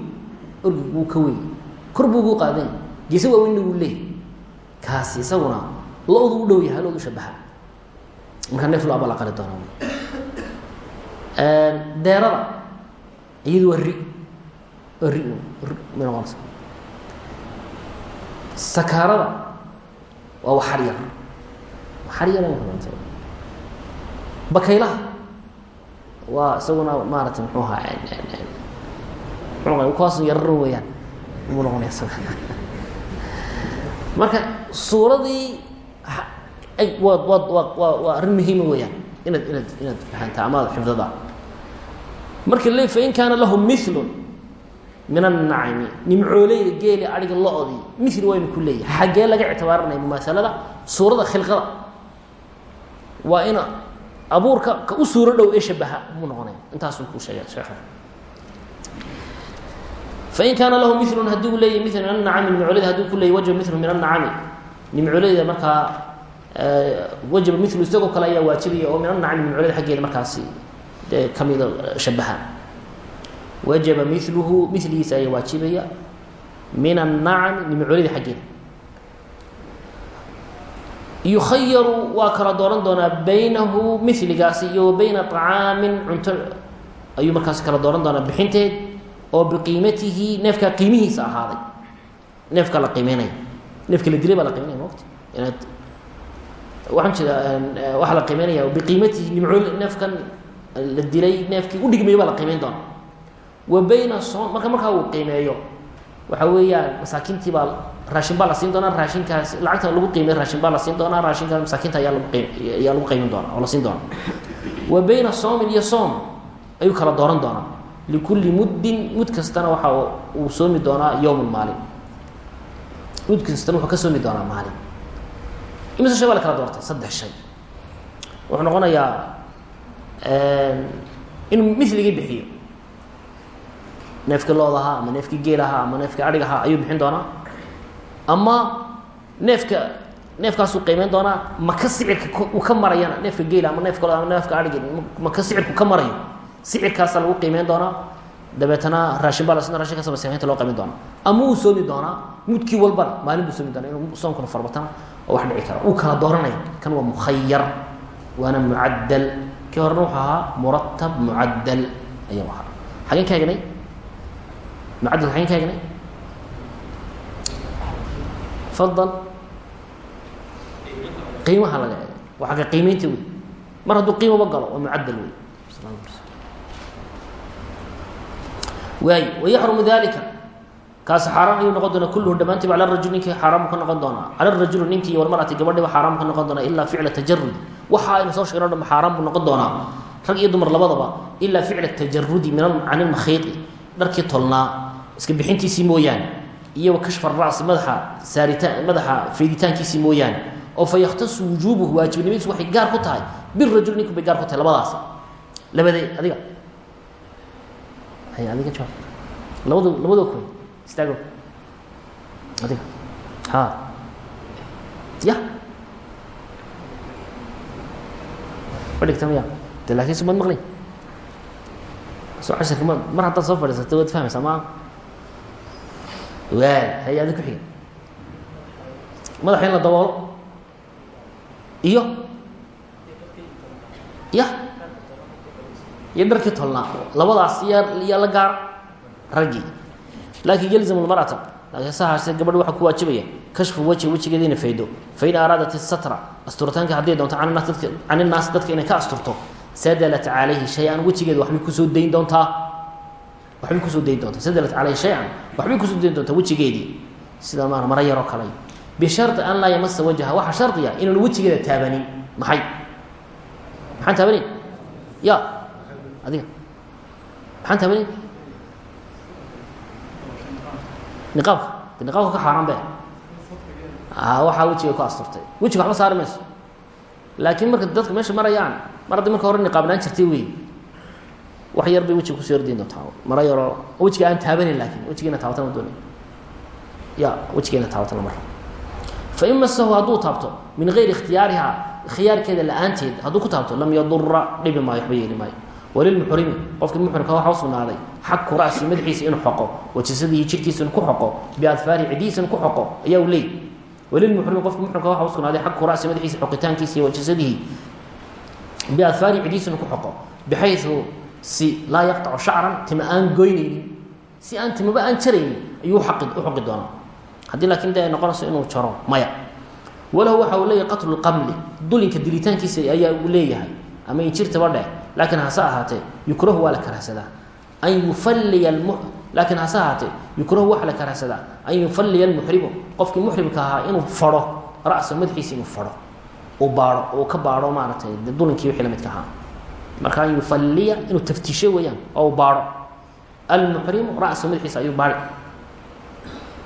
[SPEAKER 1] Orgig wuu ka weyn. Kor buu ugu qaadan geese waaweynna wuu leeyahy kaasi isaguna lo-du u dhow yahay lo-du shabaha markaa neef lo'a baa la qali doonaa. Deerada. Iyadu waa ri. Waa ri may noqonaysa sakaarada. Waa waxar yar. Waxar yar bakaylaha waa isaguna maarata mxuu ahaa mxuu kuwaas yarar weeyaan mu noqonaya marka suuradii waa waa waa arrin muhiima weeyaan inaad inaad inaad fahantaa amaad xifdada. Marka le fain kaana lahu milun min annacami nimcooleyda geeli adhiga lo-dii mil waynu ku leeyahay. Xaggee laga ictibaarinaya mumaasalada suurada khilqada. Waa ina abuurka ka u suuro dhow ee shabaha muu noqonaya intaasuu kuu sheegay sheekh. Fain kaana lahu milun haddii u leeyahy mil min annacami nimcooleyda haddii ku leeyay wajaba milu min annacami nimcooleyda markaa wajaba milu isagoo kale ayaa waajibaya oo min annacami nimcooleyda xaggeeda markaasi dee shabaha. Wajaba miluhu miligiisa ayaa waajibaya. Min annacami nimcoolida xaggeeda yukhayaru waa kala dooran doonaa baynahu miligaasi iyo wa bayna طacaamin cunto. Ayuu markaasi kala dooran doonaa bixinteed oo biqiimatihi neefkaa qiimihiisa ahaaday. Neefkaa la qiimeynaya. Neefka la dilay baa la qiimeynaya mota inaad waxaan jeeda waxaa la qiimeynaya biqiimatihi nimcool neefkan la dilay neefkii udhigmaya baa la qiimeyn doona wa bayna som marka markaa uu qiimeeyo waxa weeyaan masaakiintii baa raashin baa la siin doonaa raashinkaas lacagta lagu qiimey raashin baa la siin doonaa raashinkaas masaakiinta ayaa lagu qim ayaa lagu qiimin doonaa oo la siin doonaa. Wa bayna soomin iyo soom ayuu kala dooran doonaa. Likulli muddin mud kastana waxa uu soomi doonaa yowman maalin. Mud kastana wuxuu ka soomi doonaa maalin. Imise shay baa la kala doortay? Saddex shay. Wuxuu noqonayaa inuu miligii bixiyo. Neefkii lood ahaa ama neefkii geel ahaa ama neefkii adhig ahaa ayuu bixin doonaa ama neefka neefkaasuu qiimeyn doonaa maka sicirka uu ka marayana neefka geela ama neefka ama neefka adhig maka sicirku ka marayo. Sicirkaasa lagu qiimeyn doonaa dabeetana raashin baa la sin rashinkaas masaakiinta loo qiimeyn doonaa ama uu soomi doonaa mudkii walbana maalin buu soomi doonaa inuu soomkuna farbatana oo wax dhici kara. Uu kala dooranaya kan waa mukhayar waana mucaddal. Kii horena wuxuu ahaa muratab mucaddal ayuu ahaa. Xageen ka egnay mucaddal xageen ka egnay fadal qiimaha laga eegay. Waa xagga qiimeynta wey mar hadduu qiimaba galo waa mucaddal wey waay wayaxrumu dalika kaasi xaaraan ayuu noqon doonaa kulluhu. Dhammaantiiba cala rajul ninkii xaaraamu ka noqon doonaa. Cala rajuli ninkii walmarati gabadhiba xaaraamu ka noqon doonaa ilaa ficla tajarud waxa aynu soo sheegno o dhan xaaraan buu noqon doonaa. Rag iyo dumar labadaba ilaa ficla tajarudi min can ilmakhiidi dharkii tolnaa iska bixintiisii mooyaane iyo kashfa rasi madaxa saaritaan madaxa feyditaankiisii mooyaane oo fa yakhtasu wujuubuhu waajibnimadiisu waxay gaar ku tahay birajul ninku bay gaar ku tahay labadaasi labadee adiga. Adiga jawaab labado labadoo koy istaago. Adiga. Ha. Ya. Ma dhigta maya de laakin sumad maqlin soo casharka ma mar haddaad soo fadhiisato waad fahmaysaa maa waay hay adi ku xiga madaxa in iyo? Ya iyo dharkii labadaas iya iya la gaar raggii laakin yalzam lmarata laakiin sahaase gabadha waxaa ku waajibaya. Kashfu wajhi wejigeeda ina faydo. Fain araadat isatra asturitaanka hadday doonto can naas dadka inay ka asturto. Sadalat calayhi shay-an wejigeeda waxbay ku soo dayn doontaa waxbay ku soo dayn doontaa sadalat calayhi shay-an waxbay ku soo dayn doontaa wejigeedii. Sida ma mara yaroo kale. Bishardi an laa yamasa wajha waxaa shardiya inaanu wejigeeda taabanin maxay? Maxaan taabanin ya adiga. Maxaan taabanin niqaabka niqaabka ka xaaraan be waxaa wejiga ku asturtay. Wejiga waxba saari mayso. Laakiin marka dadka meesha marayaan mar haddii marka hore niqaabnaan jirtay wey wax yar bay wejiga ku soo ordayn doontaa. Mara yaroo wejiga aan taabanin laakin wejigeena taabatan ma doonay ya wejigeena taabatan lamar fain masahu hadduu taabto min gayri ikhtiyaariha khiyaarkeeda la'aanteed hadduu ku taabto lam yadura dhibi maayo waxba yeeli maayo. Walilmuxrimi qofkii muxrimka waxa u sugnaaday xaku ra'si madaxiisa inuu xoqo wajasadihi jirkiisana ku xoqo biadfaari cidihiisana ku xoqo ayaa u leey walilmuxrimi qofki muxrimka waxa u sugnaaday xaku ra'si madaxiisa xoqitaankiisa iyo wajasadihi biadfaari cidihiisana ku xoqo bixayu si laa yaqtacu shacran tima aan goynaynin si aan timaba aan jaraynin ayuu aqi u xoqi doonaa haddii laakiin de ay noqonayso inuu jaro maya. Walahu waxa uu leeyahay qatlu lqamli dulinka dilitaankiisa ayaa uu leeyahay ama injirtaba dheh laakiin hase ahaatee yukrahu waa la karahsadaa an yufalliya laakiin hase ahaatee yukrahu waxaa la karahsadaa an yufalliya almuxrimu qofkii muxrimka ahaa inuu fadho ra'sa madaxiisa inuu fadho uu baao uu ka baadho maaratay de dulinkii wixii lamidka ahaa marka an yufalliya inuu taftiisho weeyaan oo uu baadho almuxrimu ra'sa madaxiisa ayuu baari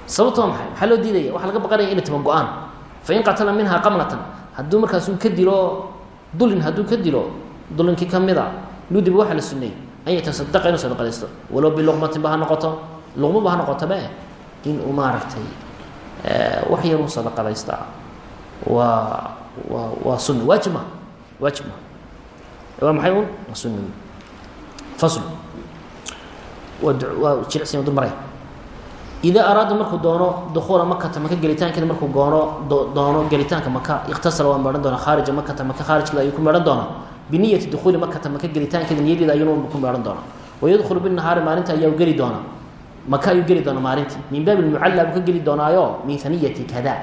[SPEAKER 1] sababto waa maxay? Maxaa loo diidaya waxaa laga baqanaya inay taba go'aan. Fain qatala minhaa qamlatan hadduu markaasuu ka dilo dulin hadduu ka dilo dulinkii ka mid a nudiba waxaa la suneeyey an yatasadaqa inuu sadaqadaysto walow biluqmatin ba ha noqoto luqma ba ha noqotobe in uu maaragtay wax yar u sadaqadaystaa waa waa waa sunna. Waajib ma? Waajib ma waa dul maraya idaa araada markuu doono dukuula makata maka gelitaankeeda markuu goono doono gelitaanka maka ikhtasala waa mehan doona khaarija makata maka khaarijkeeda ayuu ku mehan doonaa. Biniyati dukuuli makata maka gelitaankeeda niyadeeda ayuuna ku mehan doonaa. Wayadkhulu binahaari maalinta ayaa geli doonaa. Maka ayuu geli doonaa maalintii. Min baabi lmucalla buu ka geli doonaayo min haniyati kada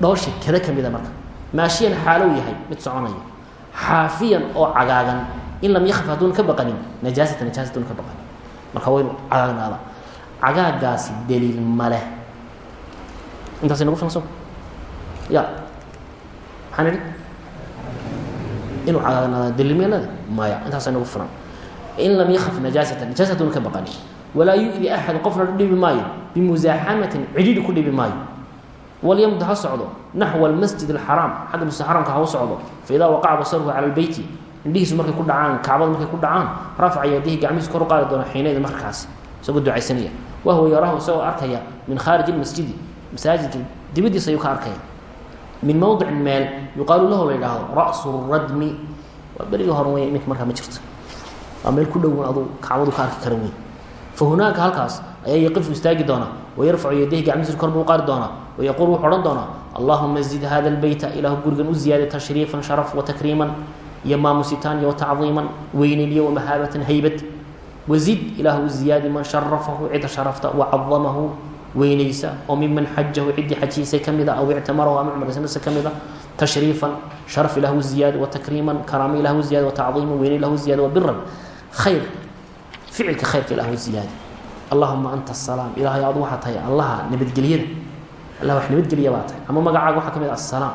[SPEAKER 1] dhooshi kada ka mida marka. Maashiyan xaalow yahay mid soconaya xaafiyan oo cagaagan in lam yakf hadduuna ka baqanin najaasata najaasa hadduuna ka baqanin. Marka waynu cagaagnaada. Cagaagaasi daliil maleh intaas nagu filan so ya. Maxaan idhi? Inuu cagaagnaada daliil meelada maya. Intaasa nagu filan in lam yakaf najaasata najaasa hadduuna ka baqanin. Walaa yu-di axad qofna dhibi maayo. Bimuzaaxamatin cidhidhi ku dhibi maayo. Walyamd ha socdo naxwa almasjid alxaraam xagga masjid xaramka ha u socdo fa idaa waqaca basaruhu cala lbeyti indhihiisu markay ku dhacaan kacbada markay ku dhacaan rafaca yadihi gacmihiisu kor u qaadi doona xiinayda markaas isagoo ducaysanaya wahwa yaraahu isagoo arkaya min khaariji lmasjidi masaajidka dibadiisa ayuu ka arkaya min mowdicin meel yuqaalu lahu la yidhaahdo ra'su radmi waa berigii hore wey iminka markaa ma jirto waa meel ku dhowan aduu kacbadu ka arki karan wey fa hunaaka halkaas ayaa yaqifu istaagi doonaa wayarfacu yadayhi gacmihiisu kor buu qaadi doonaa wayaquul wuxuu odhan doonaa allahuma zid hada lbeyta ilaahu gurigan u ziyaada tashriifan sharaf watakriiman iyo maamusitaan iyo watacdiiman weynin iyo wamahaabatan haybad wazid ilaahu u ziyaadi man sharafahu cidda sharafta wacadamahu weynaysa oo miman xajahu ciddii xajiisay ka mida aw ictamarahu ama cumraysanasa ka mida tashriifan sharaf ilah u ziyaada watakriiman karaamo ilah u ziyaada watacdiiman weyne ilah u ziyaada wabiran khayr ficilka khayrka ilah ziyaadi allahuma anta asalaam ilaahay ad waxaa tahay allaha nabadgelyada. Allah wax nabadgelya baa tahay. Ama magacaaga waxaa ka mid ah, asalaam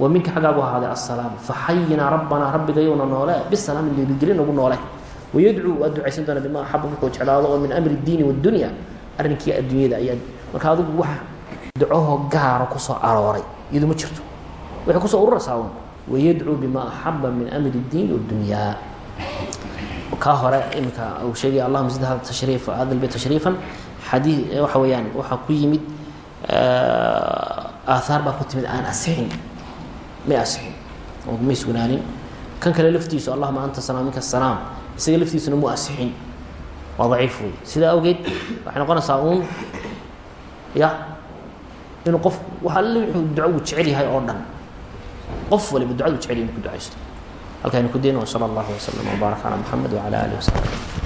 [SPEAKER 1] wa minka xaggaagu ahaaday asalaam faxayinaa rabbanaa rabbigayowna noole. Bisalaami nabadgelya nagu noole. Wayadcuu aad ducaysan doona bimaa axaba wuxuu jeclaado oo min amri diini wadunya arrinkii adduunyada ayaa marka adigu wax ducohoo gaara ku soo arooray iyadu ma jirto. Waxay ku soo ururaysaa un wayadcuu bimaa axaba min amri diini waddunyaa kaa hore iminka uu sheegaya allahuma zid hada tashriif hada lbeyt tashriifan xadii waxa weeyaan waxaa ku yimid aahaar baa ku timid aan asixin may asixin oo may sugnaanin. Kan kale laftiisu allahuma anta salaam minka salaam. Isaga laftiisuna mu asixin waa daciif wey sidaa awgeed waxay noqonaysaa uun ya inuu qof wax alle wuxuu duco uu jecel yahay oo dhan. Qof waliba ducadu jecel yahay inuu ku ducaysto halkaaynu ku dayno wsala allahu wasalam wbaarak calaa maxamed wacala alihi wasaxbi